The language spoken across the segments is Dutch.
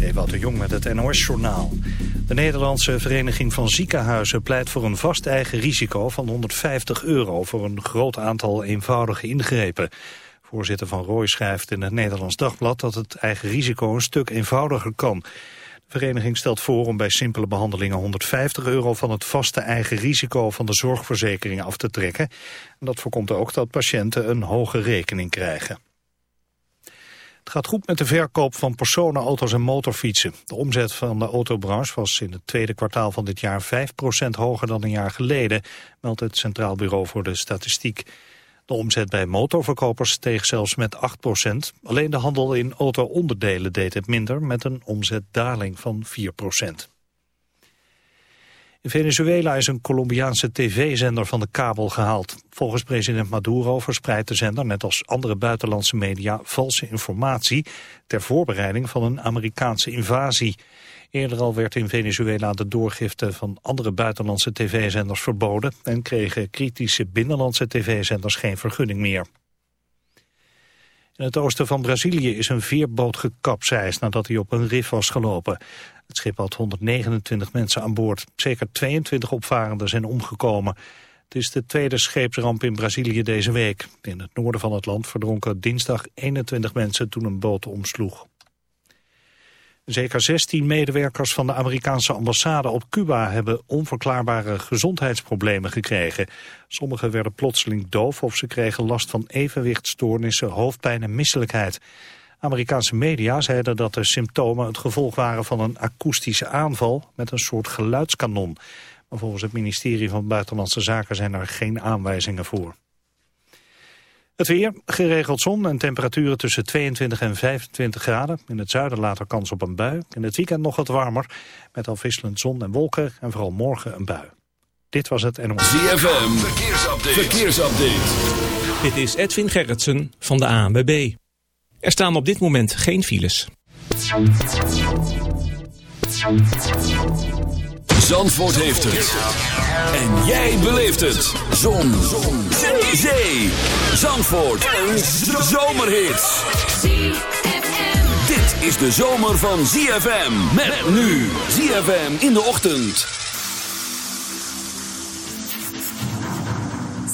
is Ewout de Jong met het NOS-journaal. De Nederlandse Vereniging van Ziekenhuizen pleit voor een vast eigen risico van 150 euro voor een groot aantal eenvoudige ingrepen. Voorzitter Van Rooij schrijft in het Nederlands Dagblad dat het eigen risico een stuk eenvoudiger kan. De vereniging stelt voor om bij simpele behandelingen 150 euro van het vaste eigen risico van de zorgverzekering af te trekken. En dat voorkomt ook dat patiënten een hoge rekening krijgen. Het gaat goed met de verkoop van personen, auto's en motorfietsen. De omzet van de autobranche was in het tweede kwartaal van dit jaar 5% hoger dan een jaar geleden, meldt het Centraal Bureau voor de Statistiek. De omzet bij motorverkopers steeg zelfs met 8%. Alleen de handel in auto-onderdelen deed het minder met een omzetdaling van 4%. In Venezuela is een Colombiaanse tv-zender van de kabel gehaald. Volgens president Maduro verspreidt de zender, net als andere buitenlandse media, valse informatie ter voorbereiding van een Amerikaanse invasie. Eerder al werd in Venezuela de doorgifte van andere buitenlandse tv-zenders verboden en kregen kritische binnenlandse tv-zenders geen vergunning meer. In het oosten van Brazilië is een veerboot gekapseist nadat hij op een rif was gelopen. Het schip had 129 mensen aan boord. Zeker 22 opvarenden zijn omgekomen. Het is de tweede scheepsramp in Brazilië deze week. In het noorden van het land verdronken dinsdag 21 mensen toen een boot omsloeg. Zeker 16 medewerkers van de Amerikaanse ambassade op Cuba hebben onverklaarbare gezondheidsproblemen gekregen. Sommigen werden plotseling doof of ze kregen last van evenwichtstoornissen, hoofdpijn en misselijkheid. Amerikaanse media zeiden dat de symptomen het gevolg waren van een akoestische aanval met een soort geluidskanon. Maar volgens het ministerie van Buitenlandse Zaken zijn er geen aanwijzingen voor. Het weer, geregeld zon en temperaturen tussen 22 en 25 graden. In het zuiden later kans op een bui. In het weekend nog wat warmer, met afwisselend zon en wolken en vooral morgen een bui. Dit was het NOS. ZFM, verkeersupdate. verkeersupdate. Dit is Edwin Gerritsen van de ANWB. Er staan op dit moment geen files. Zandvoort heeft het. En jij beleeft het. Zon. Zon. Zee. Zandvoort. Een zomerhit. Dit is de zomer van ZFM. Met nu. ZFM in de ochtend.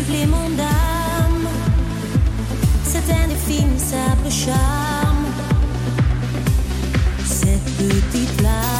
supplément d'âme. C'est un infinissable charme. Cette petite larme.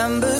December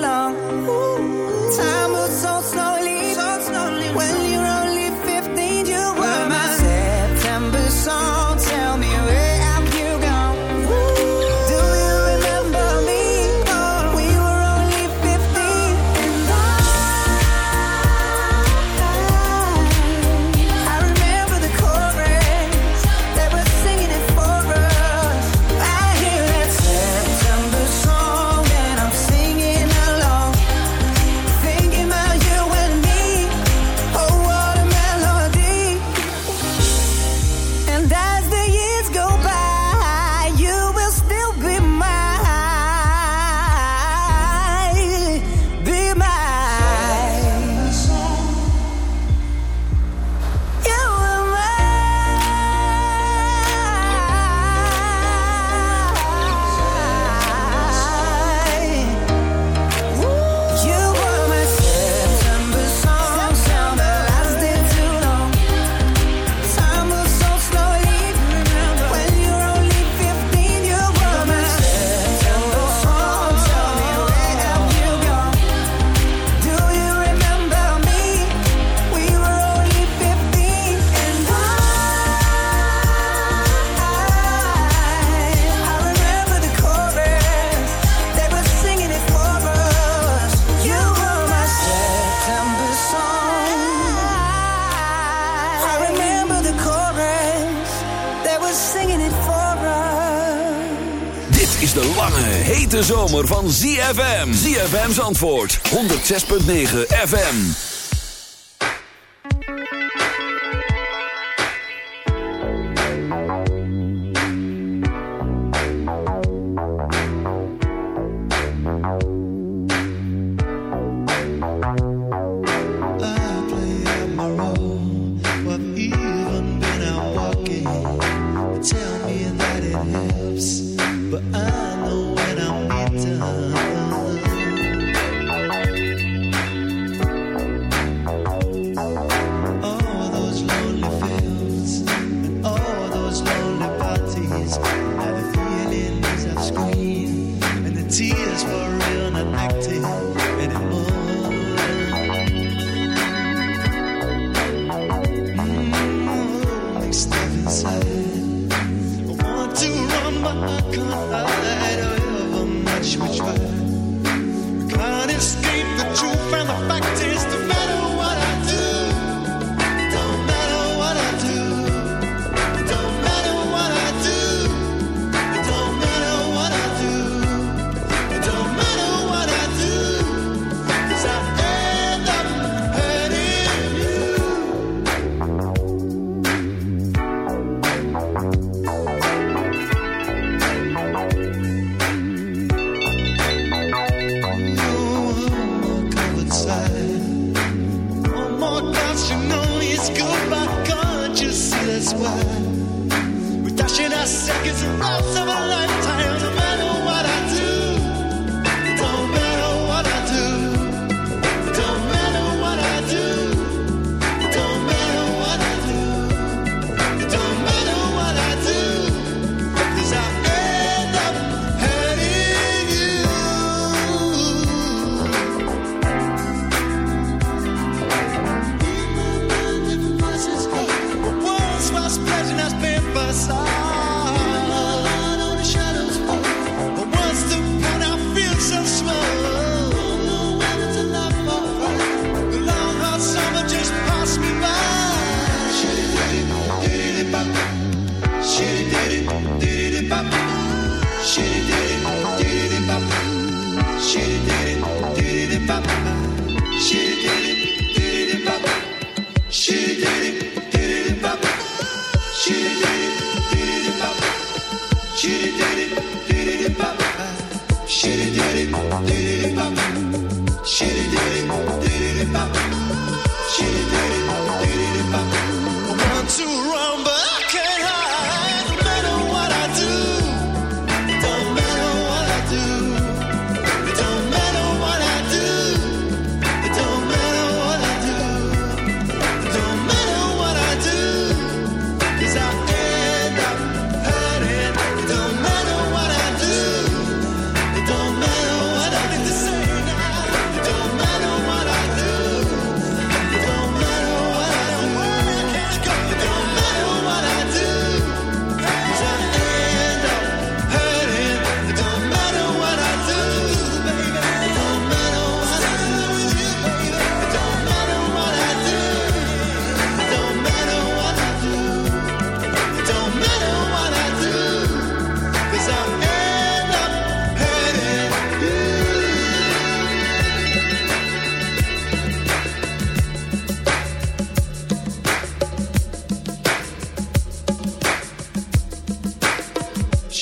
Antwoord 106.9 FM.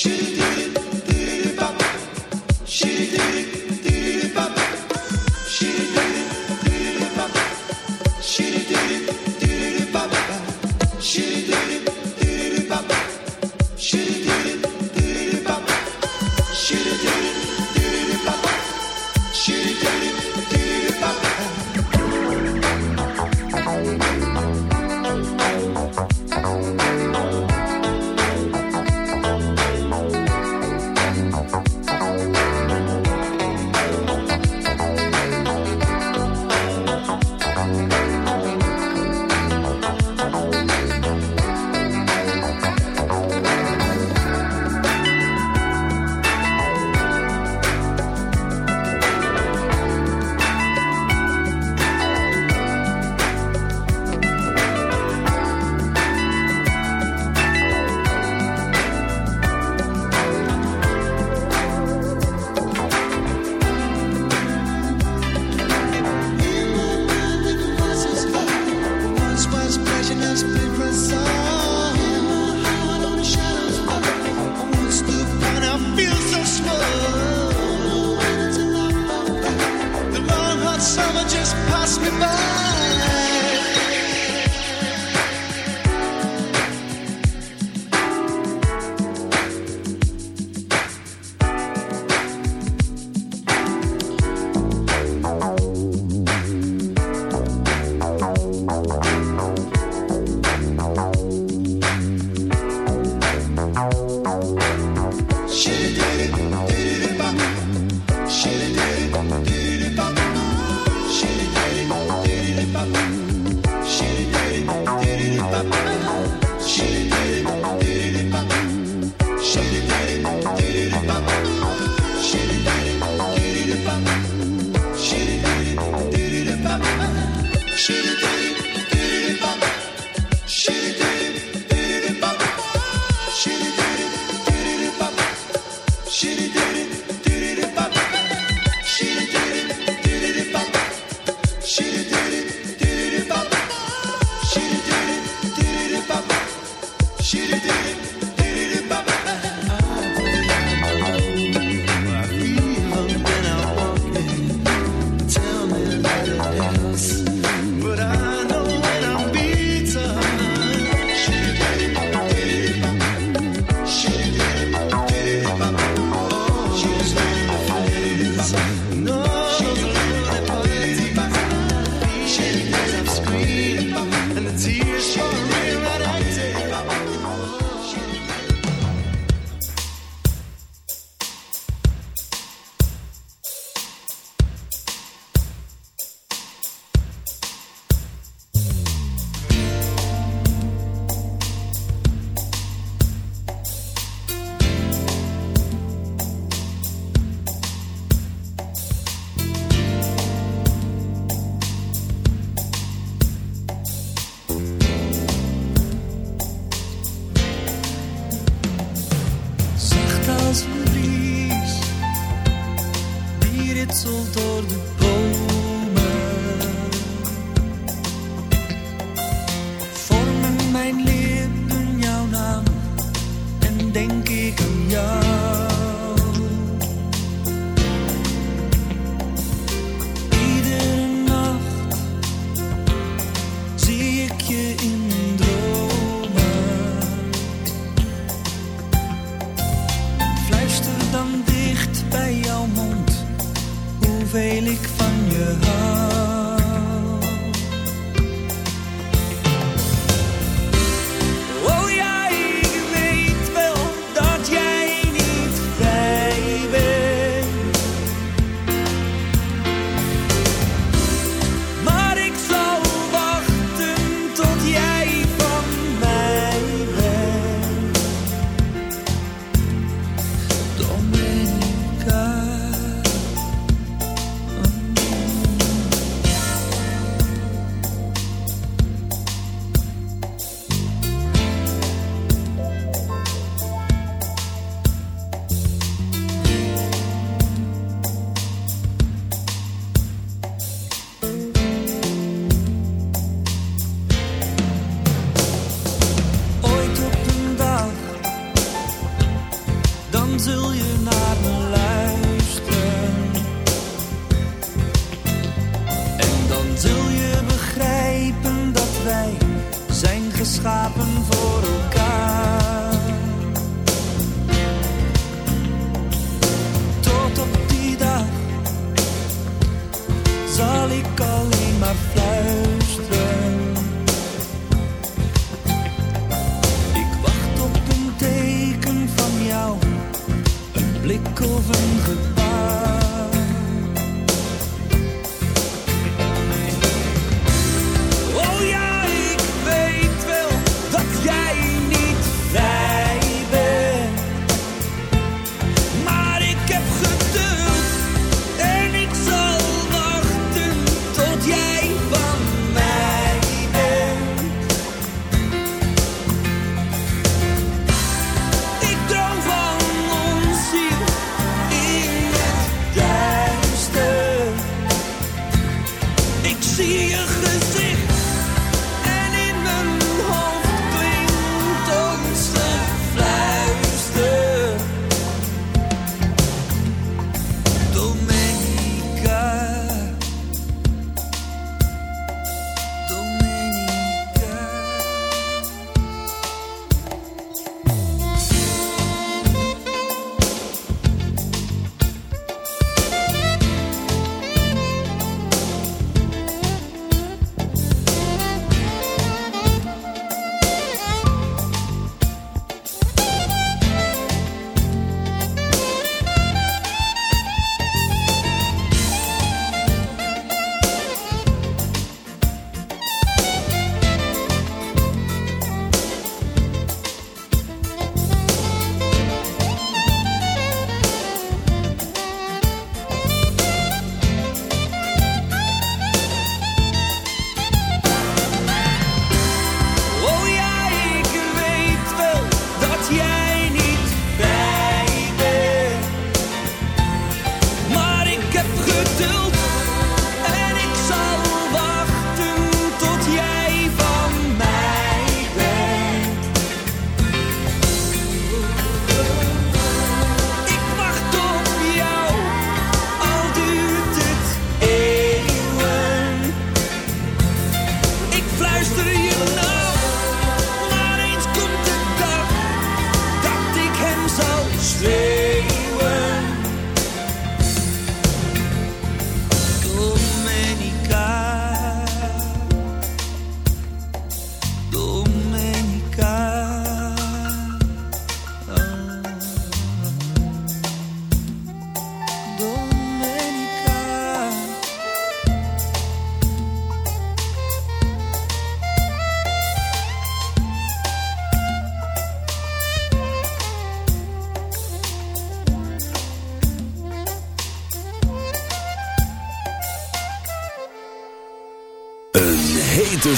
Should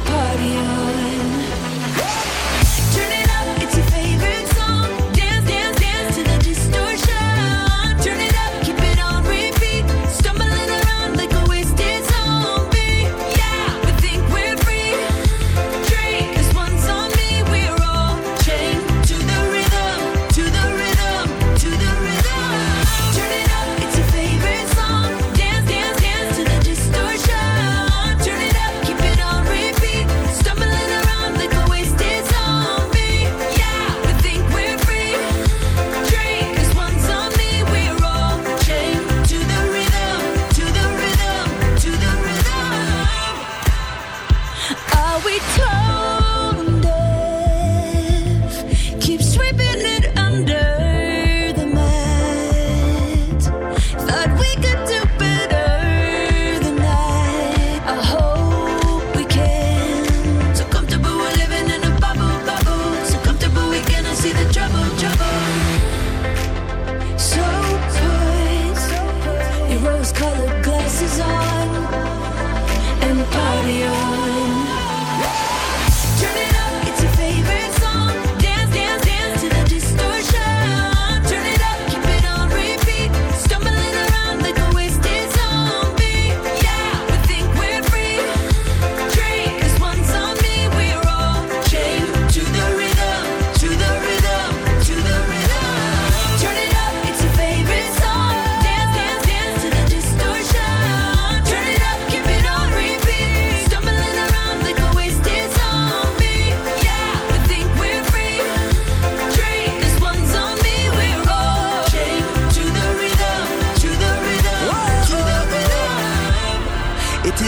party on.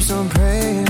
keeps on praying.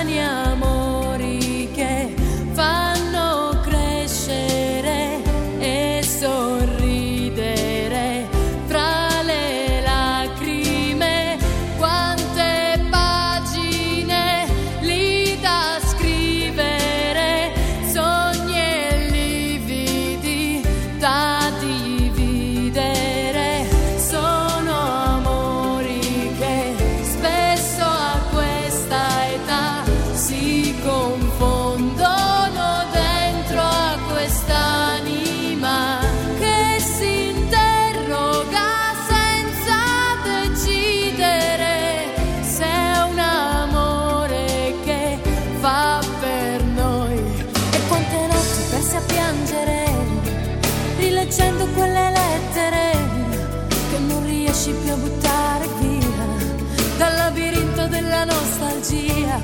Leggendo quelle lettere che non riesci più a buttare via dal labirinto della nostalgia.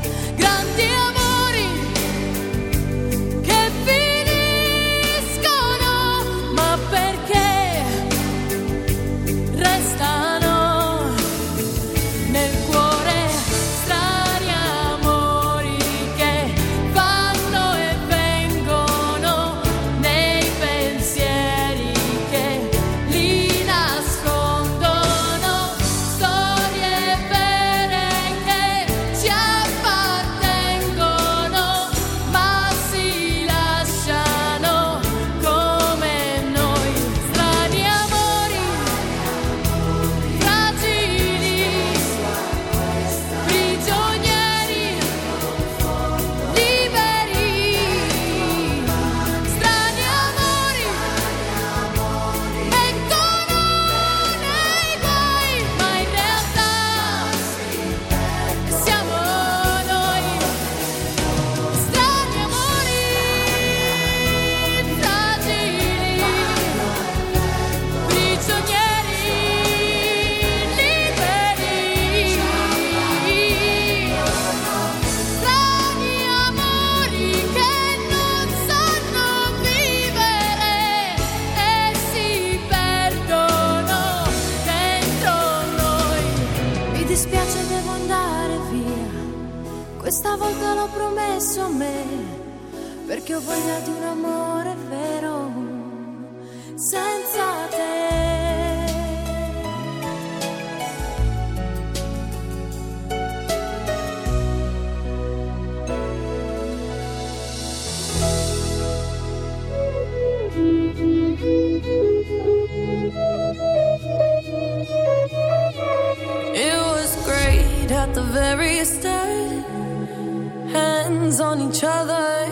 each other.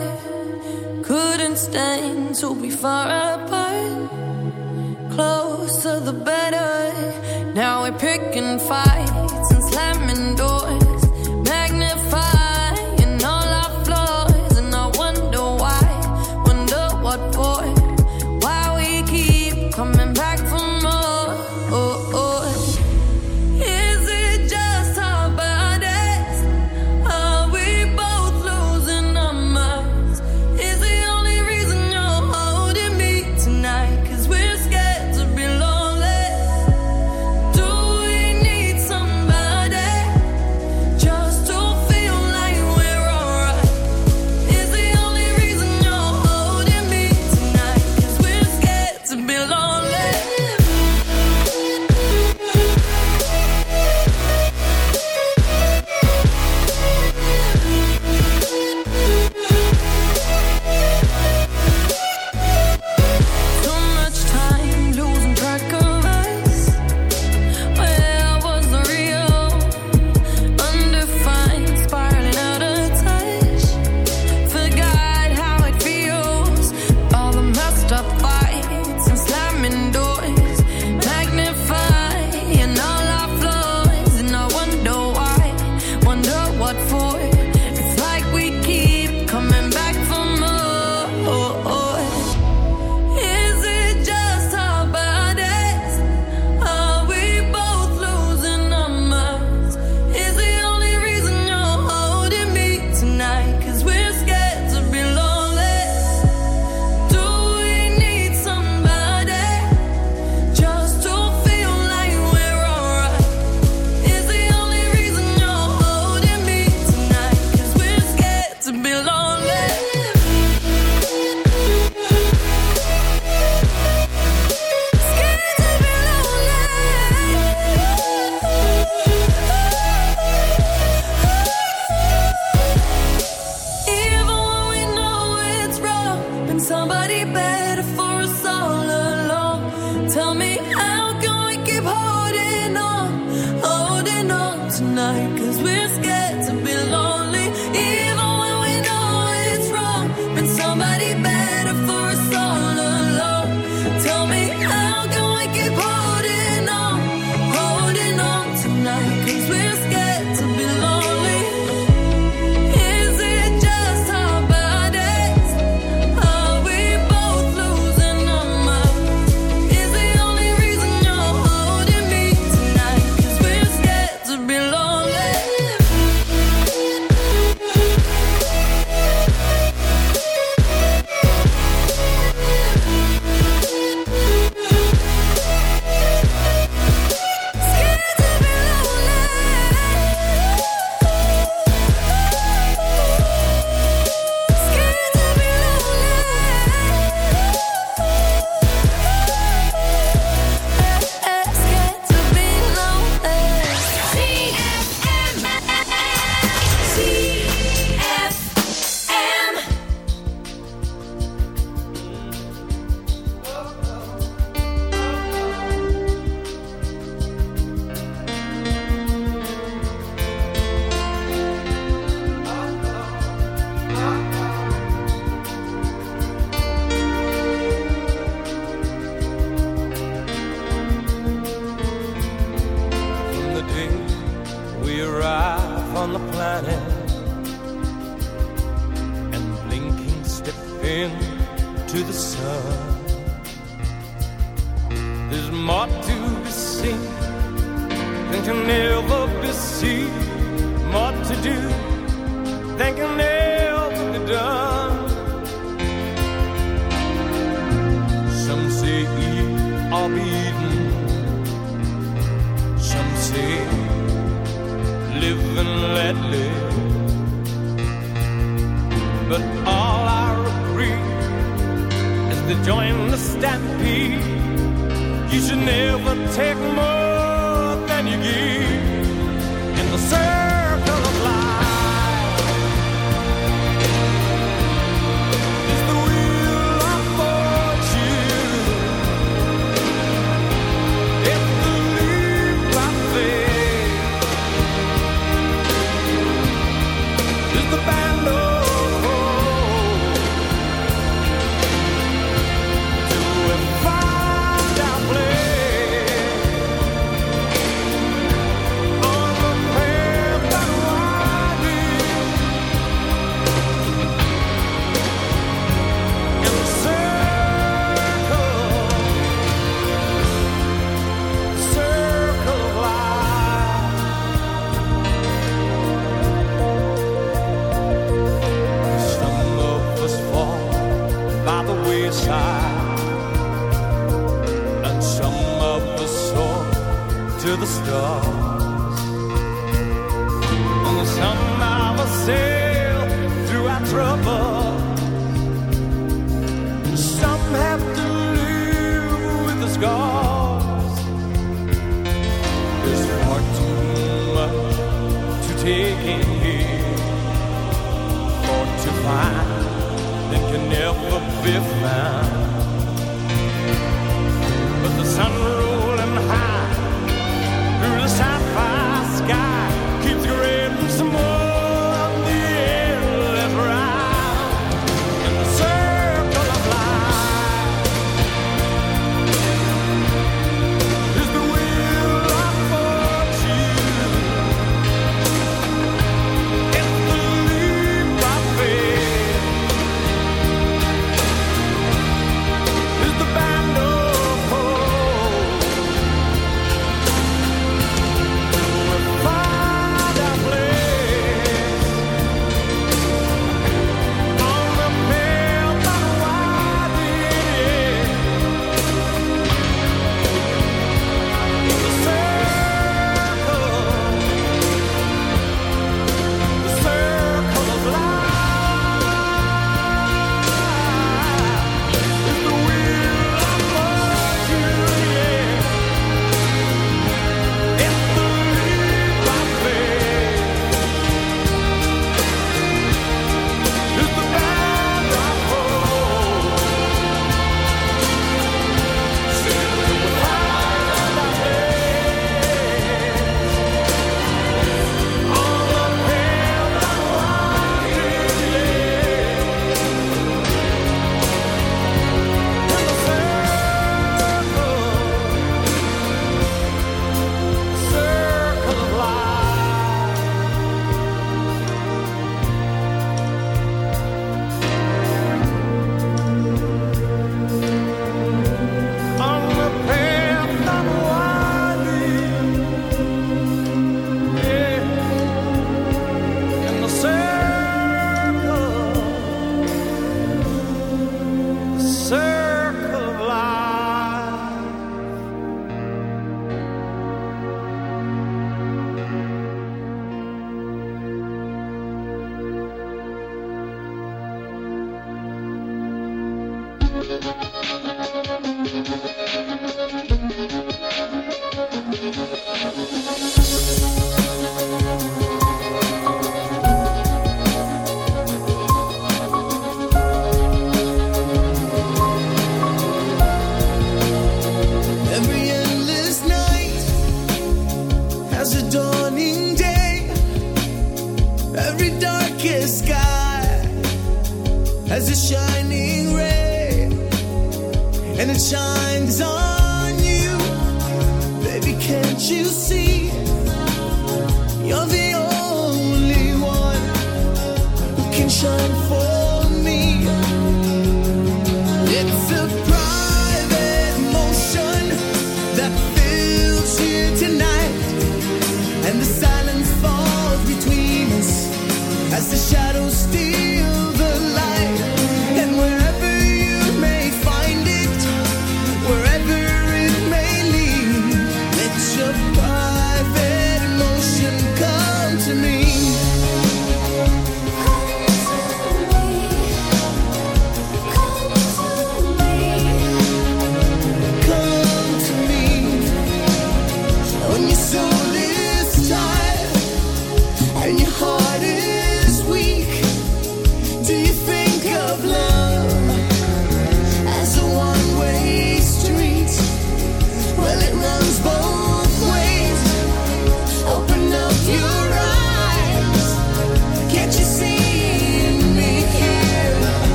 Couldn't stand to be far away.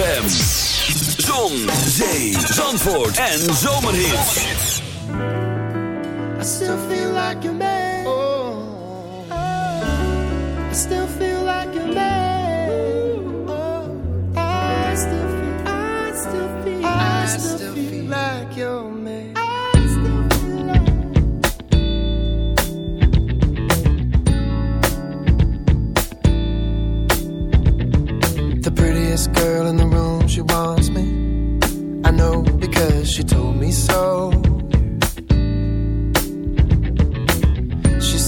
ZFM.